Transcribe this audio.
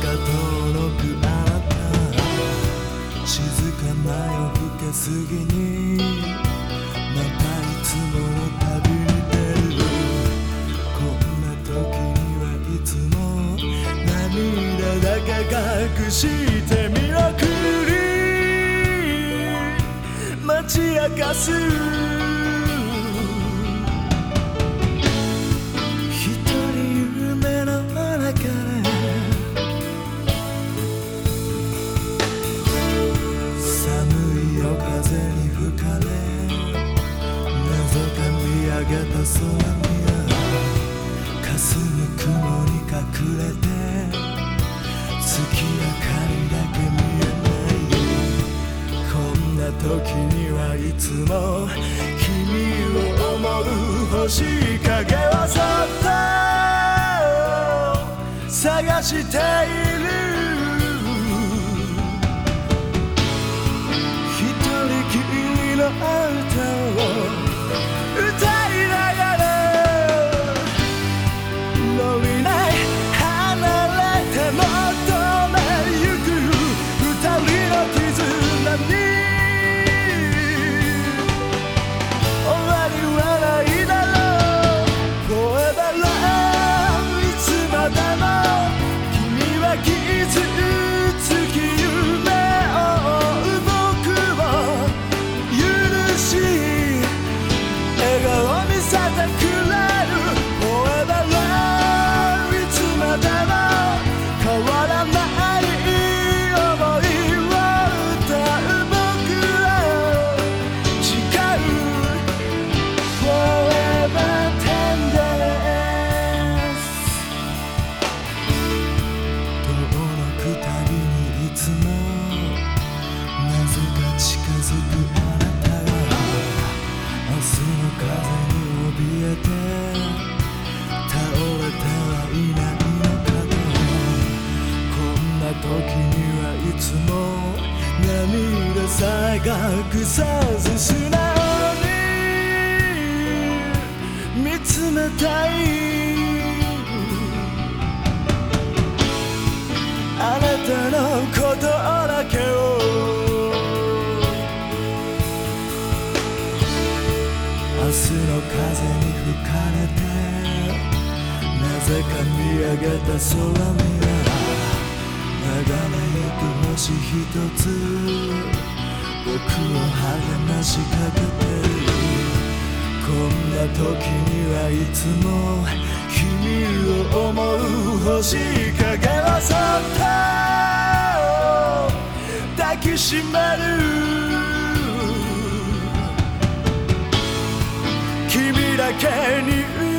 か遠くあなた静かな夜更けすぎにまたいつもの旅に出るこんな時にはいつも涙だけ隠して見送り街明かすた空には霞む雲に隠れて月明かりだけ見えない。こんな時にはいつも君を思う星影をそっと探している。つも涙さえ隠さず素直に見つめたい。あなたのことだけを明日の風に吹かれてなぜか見上げた空に眺めゆく星一つ僕を励ましかけてるこんな時にはいつも君を思う星影をそっと抱きしめる君だけに